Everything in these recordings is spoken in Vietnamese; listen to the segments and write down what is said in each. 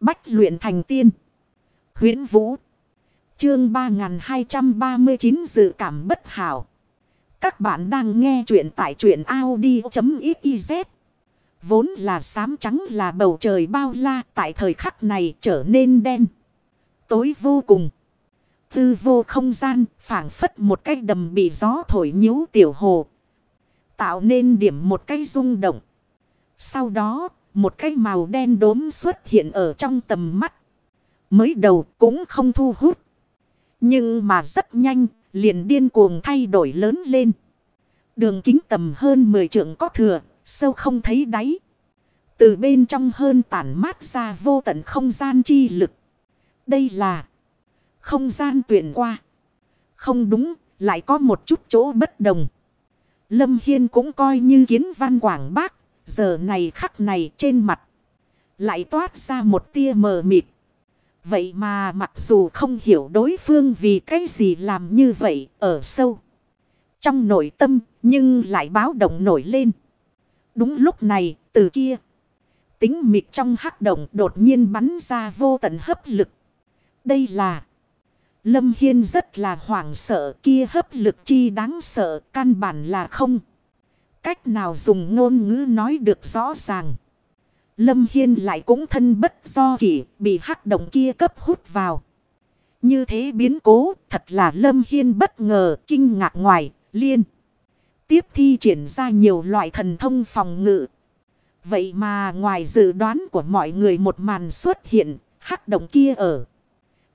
Bách luyện thành tiên. huyễn Vũ. Chương 3239 dự cảm bất hảo. Các bạn đang nghe truyện tại truyện Audi.xyz. Vốn là xám trắng là bầu trời bao la, tại thời khắc này trở nên đen. Tối vô cùng. Tư vô không gian, phảng phất một cái đầm bị gió thổi nhíu tiểu hồ. Tạo nên điểm một cái rung động. Sau đó một cái màu đen đốm xuất hiện ở trong tầm mắt. Mới đầu cũng không thu hút. Nhưng mà rất nhanh liền điên cuồng thay đổi lớn lên. Đường kính tầm hơn 10 trượng có thừa, sâu không thấy đáy. Từ bên trong hơn tản mát ra vô tận không gian chi lực. Đây là không gian tuyển qua. Không đúng, lại có một chút chỗ bất đồng. Lâm Hiên cũng coi như kiến văn quảng bác. Giờ này khắc này trên mặt. Lại toát ra một tia mờ mịt. Vậy mà mặc dù không hiểu đối phương vì cái gì làm như vậy ở sâu. Trong nội tâm nhưng lại báo động nổi lên. Đúng lúc này, từ kia. Tính mịt trong hắc động đột nhiên bắn ra vô tận hấp lực. Đây là. Lâm Hiên rất là hoảng sợ, kia hấp lực chi đáng sợ, căn bản là không. Cách nào dùng ngôn ngữ nói được rõ ràng. Lâm Hiên lại cũng thân bất do kỷ, bị hắc động kia cấp hút vào. Như thế biến cố, thật là Lâm Hiên bất ngờ, kinh ngạc ngoài, liên. Tiếp thi triển ra nhiều loại thần thông phòng ngự. Vậy mà ngoài dự đoán của mọi người một màn xuất hiện, hắc động kia ở.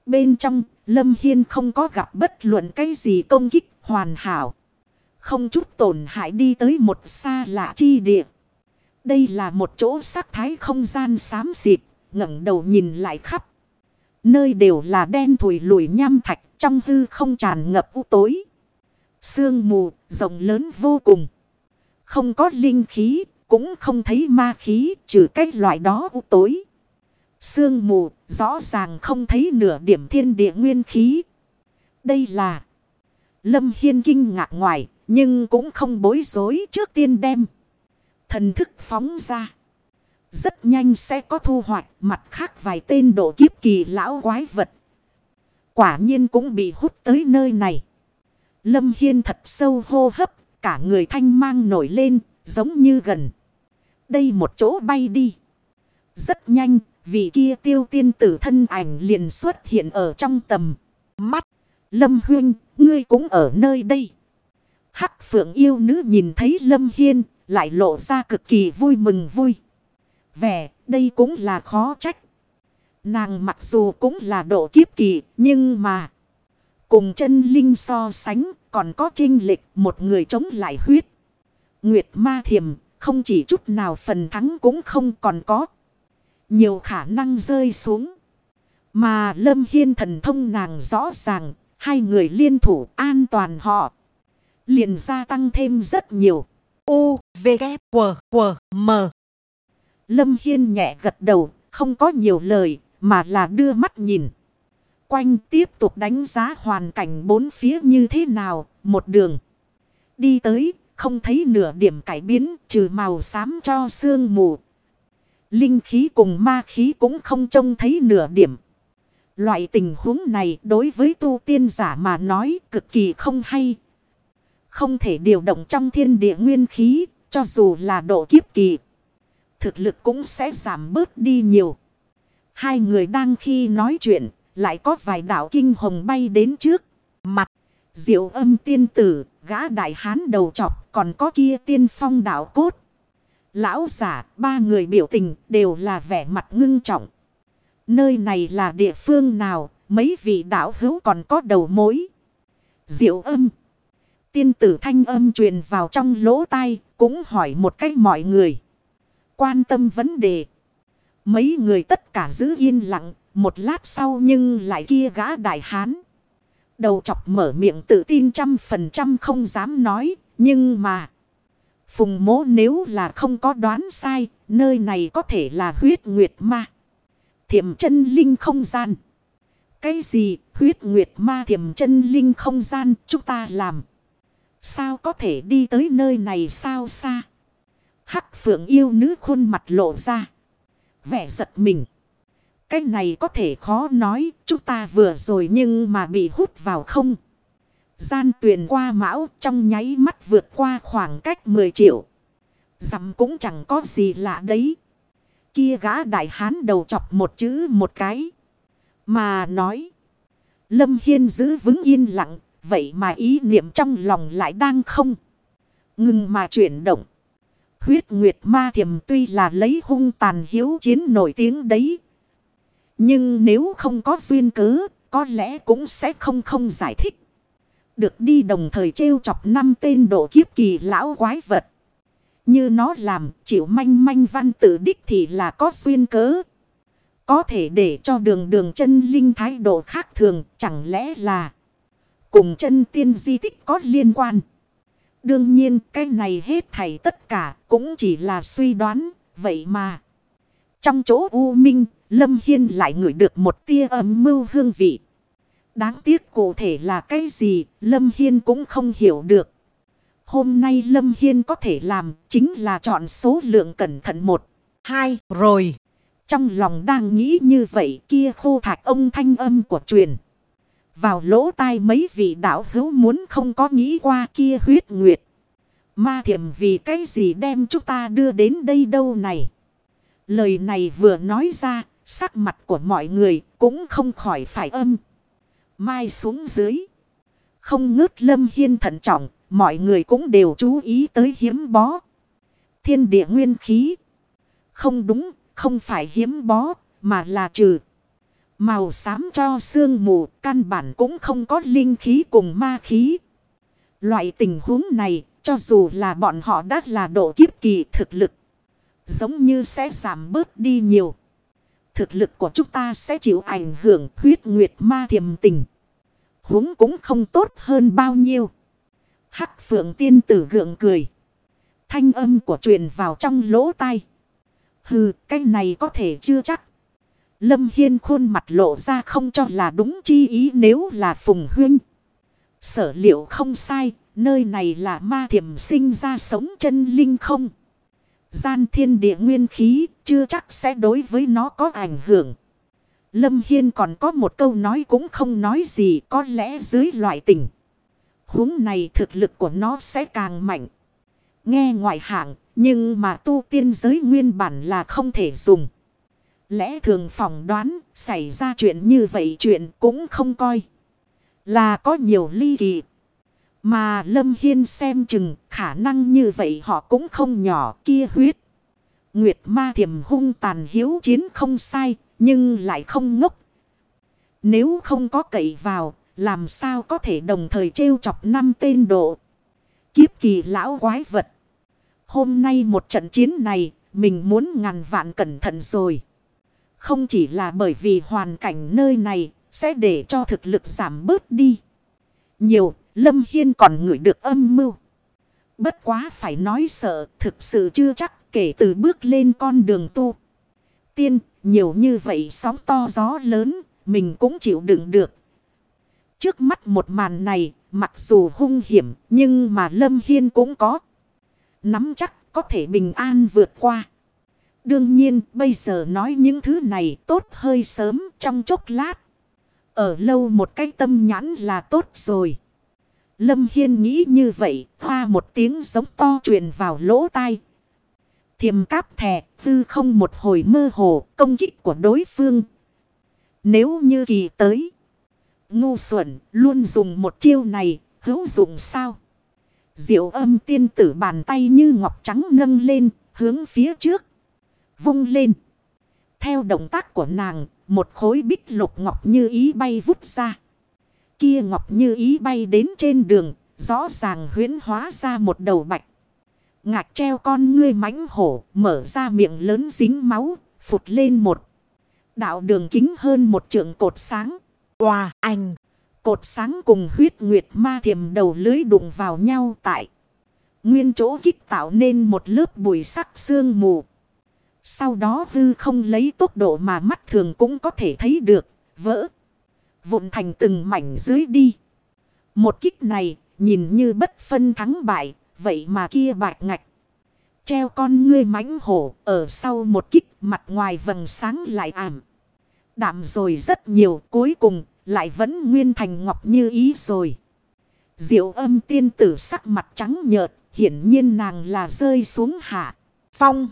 Bên trong, Lâm Hiên không có gặp bất luận cái gì công kích hoàn hảo. Không chút tổn hại đi tới một xa lạ chi địa. Đây là một chỗ sắc thái không gian xám xịt, ngẩng đầu nhìn lại khắp. Nơi đều là đen thủi lùi nham thạch, trong hư không tràn ngập u tối. Sương mù, rộng lớn vô cùng. Không có linh khí, cũng không thấy ma khí, trừ cách loại đó u tối. Sương mù, rõ ràng không thấy nửa điểm thiên địa nguyên khí. Đây là... Lâm Hiên kinh ngạc ngoài, nhưng cũng không bối rối trước tiên đem. Thần thức phóng ra. Rất nhanh sẽ có thu hoạch mặt khác vài tên độ kiếp kỳ lão quái vật. Quả nhiên cũng bị hút tới nơi này. Lâm Hiên thật sâu hô hấp, cả người thanh mang nổi lên, giống như gần. Đây một chỗ bay đi. Rất nhanh, vị kia tiêu tiên tử thân ảnh liền xuất hiện ở trong tầm mắt. Lâm Huyên, ngươi cũng ở nơi đây. Hắc phượng yêu nữ nhìn thấy Lâm Hiên, lại lộ ra cực kỳ vui mừng vui. Vẻ, đây cũng là khó trách. Nàng mặc dù cũng là độ kiếp kỳ, nhưng mà... Cùng chân linh so sánh, còn có trinh lịch một người chống lại huyết. Nguyệt ma thiềm, không chỉ chút nào phần thắng cũng không còn có. Nhiều khả năng rơi xuống. Mà Lâm Hiên thần thông nàng rõ ràng, hai người liên thủ an toàn họ liền gia tăng thêm rất nhiều. U, V, K, W, W, M. Lâm Hiên nhẹ gật đầu, không có nhiều lời, mà là đưa mắt nhìn. Quanh tiếp tục đánh giá hoàn cảnh bốn phía như thế nào, một đường. Đi tới, không thấy nửa điểm cải biến, trừ màu xám cho sương mù. Linh khí cùng ma khí cũng không trông thấy nửa điểm. Loại tình huống này đối với tu tiên giả mà nói cực kỳ không hay, không thể điều động trong thiên địa nguyên khí, cho dù là độ kiếp kỳ. Thực lực cũng sẽ giảm bớt đi nhiều. Hai người đang khi nói chuyện, lại có vài đạo kinh hồng bay đến trước. Mặt, diệu âm tiên tử, gã đại hán đầu trọc, còn có kia tiên phong đạo cốt. Lão giả, ba người biểu tình đều là vẻ mặt ngưng trọng. Nơi này là địa phương nào, mấy vị đạo hữu còn có đầu mối. Diệu âm. Tiên tử thanh âm truyền vào trong lỗ tai, cũng hỏi một cách mọi người. Quan tâm vấn đề. Mấy người tất cả giữ yên lặng, một lát sau nhưng lại kia gã đại hán. Đầu chọc mở miệng tự tin trăm phần trăm không dám nói, nhưng mà... Phùng mố nếu là không có đoán sai, nơi này có thể là huyết nguyệt ma. Thiểm chân linh không gian. Cái gì huyết nguyệt ma thiểm chân linh không gian chúng ta làm. Sao có thể đi tới nơi này sao xa? Hắc phượng yêu nữ khuôn mặt lộ ra. Vẻ giật mình. Cái này có thể khó nói, chúng ta vừa rồi nhưng mà bị hút vào không. Gian tuyển qua mão trong nháy mắt vượt qua khoảng cách 10 triệu. Dặm cũng chẳng có gì lạ đấy. Kia gã đại hán đầu chọc một chữ một cái. Mà nói. Lâm Hiên giữ vững yên lặng. Vậy mà ý niệm trong lòng lại đang không. Ngừng mà chuyển động. Huyết Nguyệt Ma Thiểm tuy là lấy hung tàn hiếu chiến nổi tiếng đấy. Nhưng nếu không có duyên cớ, có lẽ cũng sẽ không không giải thích. Được đi đồng thời trêu chọc năm tên độ kiếp kỳ lão quái vật. Như nó làm chịu manh manh văn tự đích thì là có duyên cớ. Có thể để cho đường đường chân linh thái độ khác thường chẳng lẽ là cùng chân tiên di tích có liên quan. Đương nhiên cái này hết thảy tất cả cũng chỉ là suy đoán vậy mà. Trong chỗ U Minh Lâm Hiên lại ngửi được một tia ấm mưu hương vị. Đáng tiếc cụ thể là cái gì Lâm Hiên cũng không hiểu được. Hôm nay Lâm Hiên có thể làm chính là chọn số lượng cẩn thận một, hai rồi. Trong lòng đang nghĩ như vậy kia khô thạch ông thanh âm của truyền. Vào lỗ tai mấy vị đạo hữu muốn không có nghĩ qua kia huyết nguyệt. Ma thiểm vì cái gì đem chúng ta đưa đến đây đâu này. Lời này vừa nói ra, sắc mặt của mọi người cũng không khỏi phải âm. Mai xuống dưới. Không ngớt lâm hiên thận trọng, mọi người cũng đều chú ý tới hiếm bó. Thiên địa nguyên khí. Không đúng, không phải hiếm bó, mà là trừ. Màu xám cho sương mù, căn bản cũng không có linh khí cùng ma khí. Loại tình huống này, cho dù là bọn họ đã là độ kiếp kỳ thực lực. Giống như sẽ giảm bớt đi nhiều. Thực lực của chúng ta sẽ chịu ảnh hưởng huyết nguyệt ma thiềm tình. Huống cũng không tốt hơn bao nhiêu. Hắc phượng tiên tử gượng cười. Thanh âm của truyền vào trong lỗ tai. Hừ, cái này có thể chưa chắc. Lâm Hiên khuôn mặt lộ ra không cho là đúng chi ý nếu là Phùng Huynh. Sở liệu không sai, nơi này là ma thiểm sinh ra sống chân linh không. Gian thiên địa nguyên khí chưa chắc sẽ đối với nó có ảnh hưởng. Lâm Hiên còn có một câu nói cũng không nói gì có lẽ dưới loại tình. huống này thực lực của nó sẽ càng mạnh. Nghe ngoại hạng nhưng mà tu tiên giới nguyên bản là không thể dùng. Lẽ thường phỏng đoán, xảy ra chuyện như vậy chuyện cũng không coi. Là có nhiều ly kỳ. Mà Lâm Hiên xem chừng, khả năng như vậy họ cũng không nhỏ, kia huyết. Nguyệt ma thiểm hung tàn hiếu chiến không sai, nhưng lại không ngốc. Nếu không có cậy vào, làm sao có thể đồng thời trêu chọc năm tên độ. Kiếp kỳ lão quái vật. Hôm nay một trận chiến này, mình muốn ngàn vạn cẩn thận rồi. Không chỉ là bởi vì hoàn cảnh nơi này sẽ để cho thực lực giảm bớt đi. Nhiều Lâm Hiên còn ngửi được âm mưu. Bất quá phải nói sợ thực sự chưa chắc kể từ bước lên con đường tu. Tiên, nhiều như vậy sóng to gió lớn, mình cũng chịu đựng được. Trước mắt một màn này, mặc dù hung hiểm, nhưng mà Lâm Hiên cũng có. Nắm chắc có thể bình an vượt qua. Đương nhiên, bây giờ nói những thứ này tốt hơi sớm trong chốc lát. Ở lâu một cái tâm nhãn là tốt rồi. Lâm Hiên nghĩ như vậy, hoa một tiếng giống to truyền vào lỗ tai. Thiềm cáp thẻ, tư không một hồi mơ hồ, công kích của đối phương. Nếu như kỳ tới, ngu xuẩn, luôn dùng một chiêu này, hữu dụng sao? Diệu âm tiên tử bàn tay như ngọc trắng nâng lên, hướng phía trước. Vung lên. Theo động tác của nàng, một khối bích lục ngọc như ý bay vút ra. Kia ngọc như ý bay đến trên đường, rõ ràng huyến hóa ra một đầu bạch. Ngạc treo con ngươi mãnh hổ, mở ra miệng lớn dính máu, phụt lên một. Đạo đường kính hơn một trượng cột sáng. Hòa anh! Cột sáng cùng huyết nguyệt ma thiềm đầu lưới đụng vào nhau tại. Nguyên chỗ kích tạo nên một lớp bụi sắc sương mù. Sau đó hư không lấy tốc độ mà mắt thường cũng có thể thấy được, vỡ. Vụn thành từng mảnh dưới đi. Một kích này, nhìn như bất phân thắng bại, vậy mà kia bạch ngạch. Treo con ngươi mãnh hổ, ở sau một kích mặt ngoài vầng sáng lại ảm. Đạm rồi rất nhiều cuối cùng lại vẫn nguyên thành ngọc như ý rồi. Diệu âm tiên tử sắc mặt trắng nhợt, hiển nhiên nàng là rơi xuống hạ. Phong,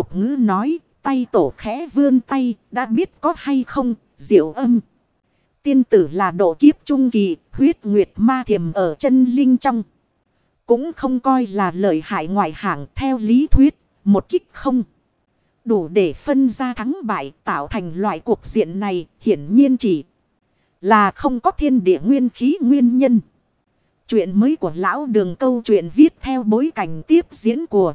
tục ngữ nói, tay tổ khẽ vươn tay, đã biết có hay không, diệu âm. Tiên tử là độ kiếp trung kỳ, huyết nguyệt ma thiềm ở chân linh trong. Cũng không coi là lợi hại ngoại hạng theo lý thuyết, một kích không. Đủ để phân ra thắng bại tạo thành loại cuộc diện này hiển nhiên chỉ là không có thiên địa nguyên khí nguyên nhân. Chuyện mới của lão đường câu chuyện viết theo bối cảnh tiếp diễn của